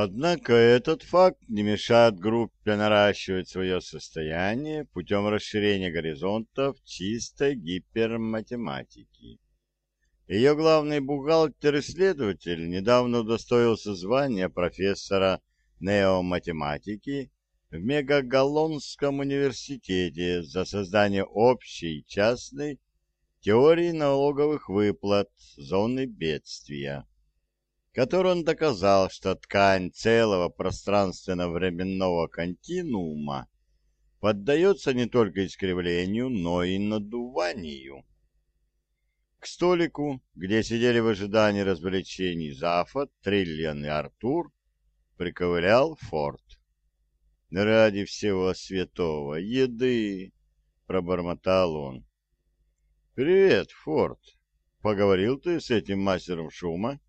Однако этот факт не мешает группе наращивать свое состояние путем расширения горизонтов чистой гиперматематики. Ее главный бухгалтер-исследователь недавно удостоился звания профессора неоматематики в Мегагаллонском университете за создание общей частной теории налоговых выплат зоны бедствия, которой он доказал, что ткань целого пространственно-временного континуума поддается не только искривлению, но и надуванию. К столику, где сидели в ожидании развлечений Зафа, Триллиан и Артур, приковырял Форд. «Ради всего святого! Еды!» — пробормотал он. «Привет, Форд. Поговорил ты с этим мастером шума?» —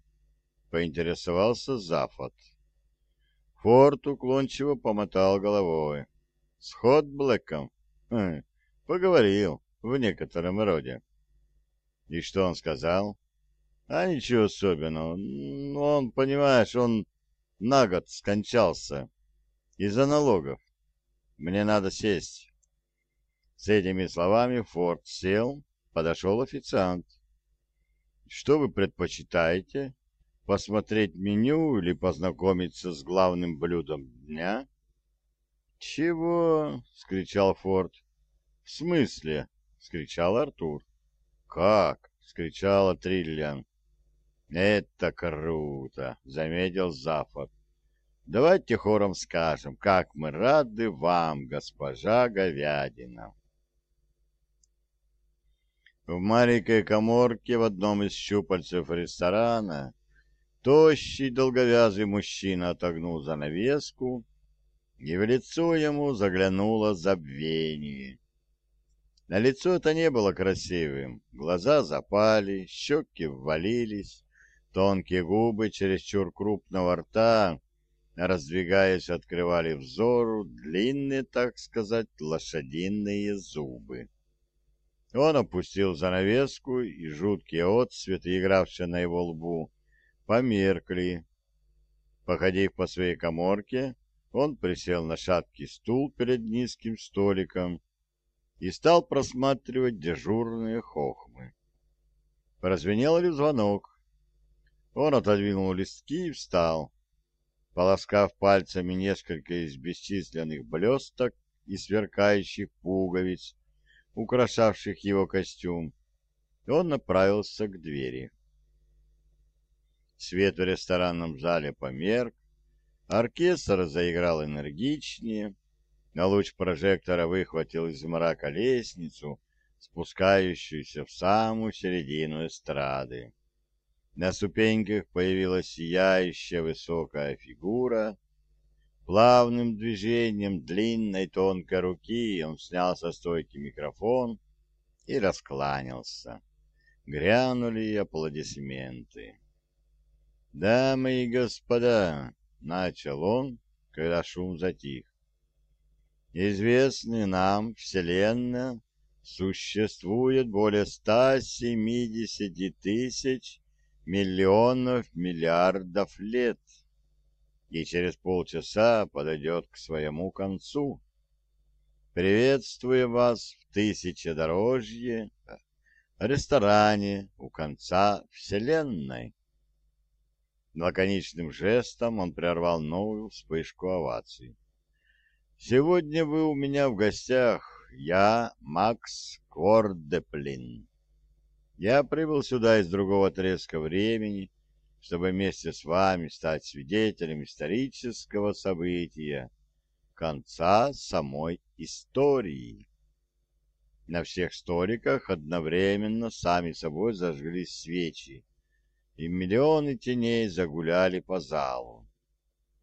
поинтересовался Зафот. Форд уклончиво помотал головой. «С Хотблэком?» хм, «Поговорил, в некотором роде». «И что он сказал?» «А ничего особенного. Он, понимаешь, он на год скончался из-за налогов. Мне надо сесть». С этими словами Форд сел, подошел официант. «Что вы предпочитаете? Посмотреть меню или познакомиться с главным блюдом дня?» «Чего?» — скричал Форд. «В смысле?» — скричал Артур. «Как?» — скричала Триллиан. «Это круто!» — заметил Зафот. «Давайте хором скажем, как мы рады вам, госпожа Говядина!» В маленькой коморке в одном из щупальцев ресторана тощий долговязый мужчина отогнул занавеску, и в лицо ему заглянуло забвение. На лицо это не было красивым, глаза запали, щеки ввалились, тонкие губы чересчур крупного рта, раздвигаясь, открывали взору длинные, так сказать, лошадиные зубы. Он опустил занавеску, и жуткие отсветы, игравшие на его лбу, померкли. Походив по своей коморке, он присел на шаткий стул перед низким столиком и стал просматривать дежурные хохмы. Прозвенел ли звонок? Он отодвинул листки и встал. Полоскав пальцами несколько из бесчисленных блесток и сверкающих пуговиц, украшавших его костюм, он направился к двери. Свет в ресторанном зале померк, оркестр заиграл энергичнее, на луч прожектора выхватил из мрака лестницу, спускающуюся в самую середину эстрады. На ступеньках появилась сияющая высокая фигура, Плавным движением длинной тонкой руки он снял со стойки микрофон и раскланялся. Грянули аплодисменты. «Дамы и господа!» — начал он, когда шум затих. «Известны нам Вселенная существует более 170 тысяч миллионов миллиардов лет и через полчаса подойдет к своему концу. Приветствую вас в тысячедорожье, ресторане у конца вселенной. Лаконичным жестом он прервал новую вспышку оваций. «Сегодня вы у меня в гостях. Я Макс Кордеплин. Я прибыл сюда из другого отрезка времени, чтобы вместе с вами стать свидетелем исторического события конца самой истории. На всех столиках одновременно сами собой зажглись свечи, и миллионы теней загуляли по залу.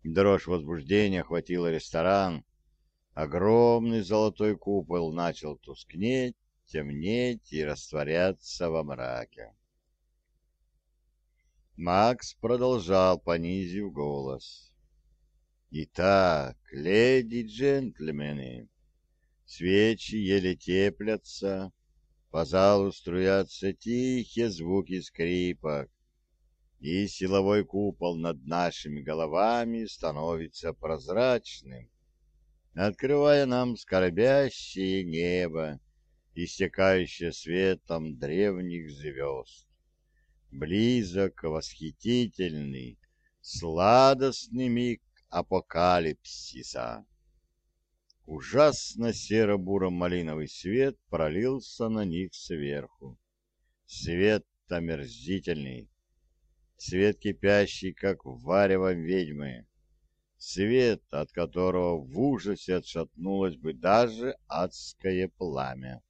Дрожь возбуждения охватила ресторан. Огромный золотой купол начал тускнеть, темнеть и растворяться во мраке. Макс продолжал, понизив голос. «Итак, леди джентльмены, свечи еле теплятся, по залу струятся тихие звуки скрипок. И силовой купол над нашими головами становится прозрачным, открывая нам скорбящее небо, истекающее светом древних звезд. Близок восхитительный, сладостный миг апокалипсиса. Ужасно серо-буро-малиновый свет пролился на них сверху. Свет омерзительный, свет кипящий, как варево ведьмы, свет, от которого в ужасе отшатнулось бы даже адское пламя.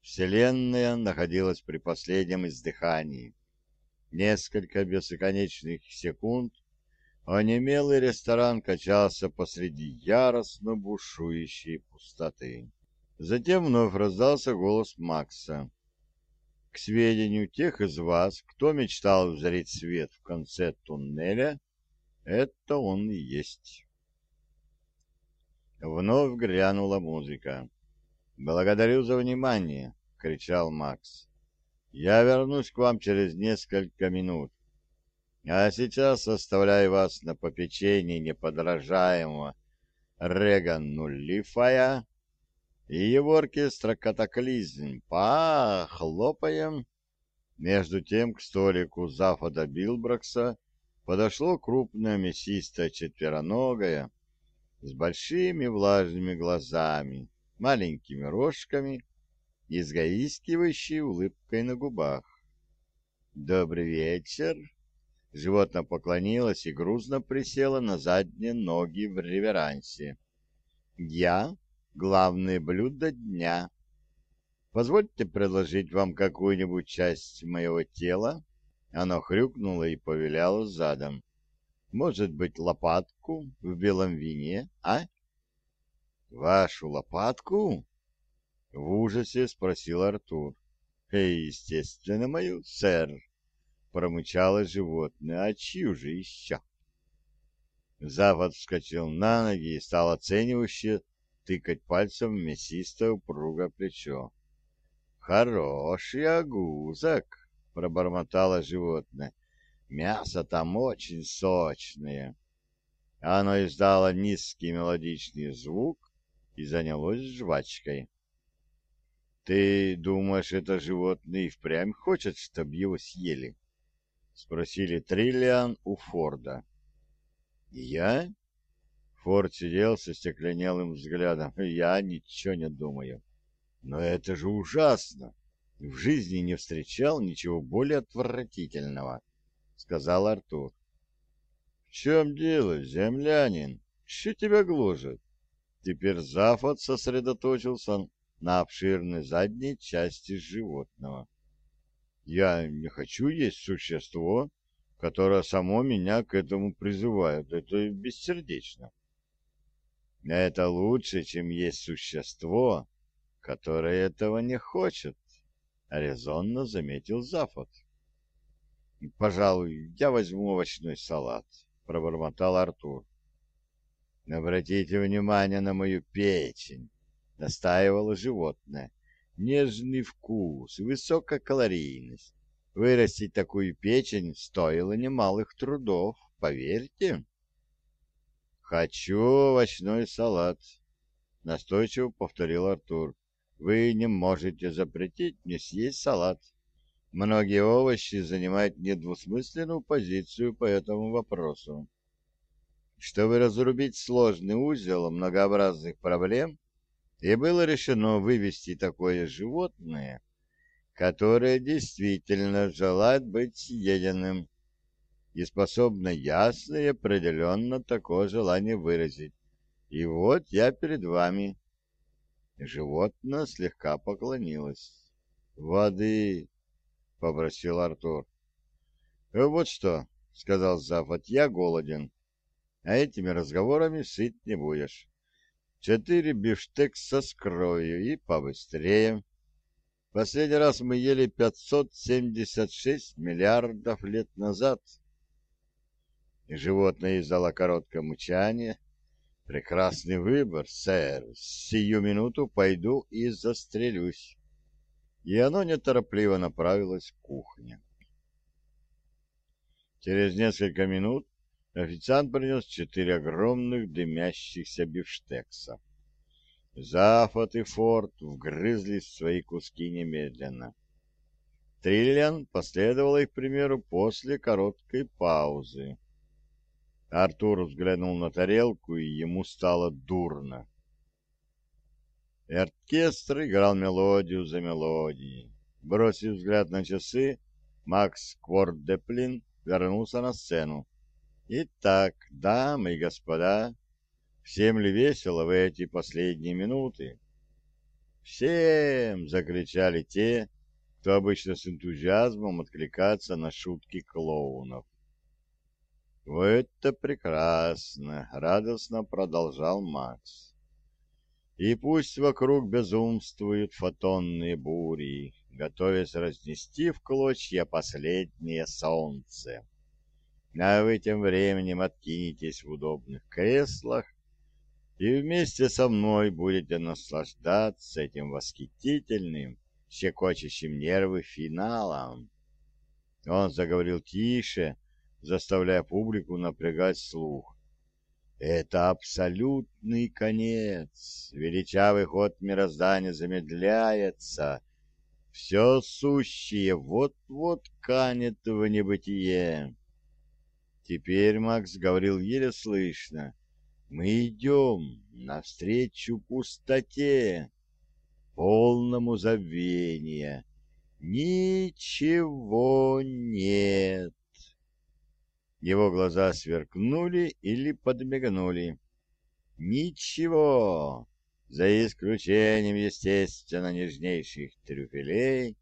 Вселенная находилась при последнем издыхании. Несколько бесконечных секунд онемелый ресторан качался посреди яростно бушующей пустоты. Затем вновь раздался голос Макса. К сведению тех из вас, кто мечтал узреть свет в конце туннеля, это он и есть. Вновь грянула музыка. «Благодарю за внимание!» — кричал Макс. «Я вернусь к вам через несколько минут. А сейчас оставляю вас на попечении неподражаемого Реган Нуллифая и его оркестра «Катаклизм». Похлопаем. Между тем к столику Зафода Билбракса подошло крупное мясистое четвероногое с большими влажными глазами, маленькими рожками и с гаискивающей улыбкой на губах. «Добрый вечер!» Животное поклонилось и грузно присело на задние ноги в реверансе. «Я — главное блюдо дня. Позвольте предложить вам какую-нибудь часть моего тела?» Оно хрюкнуло и повиляло задом. «Может быть, лопатку в белом вине, а?» «Вашу лопатку?» — в ужасе спросил Артур. «Естественно, мою, сэр», промычало животное. А чью же еще? Запад вскочил на ноги и стал оценивающе тыкать пальцем в мясистое упругое плечо. «Хороший огузок!» — пробормотало животное. «Мясо там очень сочное!» Оно издало низкий мелодичный звук и занялось жвачкой. «Ты думаешь, это животное и впрямь хочет, чтобы его съели?» — спросили Триллиан у Форда. «Я?» Форд сидел со стекленелым взглядом. «Я ничего не думаю. Но это же ужасно! В жизни не встречал ничего более отвратительного», — сказал Артур. «В чем дело, землянин? Что тебя гложет?» Теперь Зафот сосредоточился на обширной задней части животного. Я не хочу есть существо, которое само меня к этому призывает. Это бессердечно. Это лучше, чем есть существо, которое этого не хочет, — резонно заметил Зафот. — Пожалуй, я возьму овощной салат, — пробормотал Артур. — Обратите внимание на мою печень, — настаивало животное нежный вкус, высокая калорийность. Вырастить такую печень стоило немалых трудов, поверьте. «Хочу овощной салат», — настойчиво повторил Артур. «Вы не можете запретить мне съесть салат. Многие овощи занимают недвусмысленную позицию по этому вопросу. Чтобы разрубить сложный узел многообразных проблем, и было решено вывести такое животное, которое действительно желает быть съеденным и способно ясно и определенно такое желание выразить. И вот я перед вами. Животное слегка поклонилось. «Воды!» — попросил Артур. «Вот что», — сказал Зафот, — «я голоден, а этими разговорами сыт не будешь» четыре бифштекса с кровью и побыстрее. Последний раз мы ели 576 миллиардов лет назад. Животное издало короткое мычание. Прекрасный выбор, сэр. Сию минуту пойду и застрелюсь. И оно неторопливо направилось к кухне. Через несколько минут официант принес четыре огромных дымящихся бифштекса. Зафот и Форд вгрызлись в свои куски немедленно. Триллиан последовал их примеру после короткой паузы. Артур взглянул на тарелку, и ему стало дурно. Оркестр играл мелодию за мелодией. Бросив взгляд на часы, Макс Квордеплин вернулся на сцену. «Итак, дамы и господа, всем ли весело в эти последние минуты?» «Всем!» — закричали те, кто обычно с энтузиазмом откликается на шутки клоунов. «Это прекрасно!» — радостно продолжал Макс. «И пусть вокруг безумствуют фотонные бури, готовясь разнести в клочья последнее солнце. А вы тем временем откинетесь в удобных креслах и вместе со мной будете наслаждаться этим восхитительным, щекочущим нервы финалом». Он заговорил тише, заставляя публику напрягать слух. Это абсолютный конец. Величавый ход мироздания замедляется. Все сущее вот-вот канет в небытие. Теперь Макс говорил еле слышно. Мы идем навстречу пустоте, полному забвения. Ничего нет. Его глаза сверкнули или подмигнули. Ничего, за исключением, естественно, нежнейших трюфелей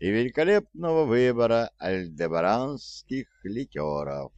и великолепного выбора альдебаранских ликеров.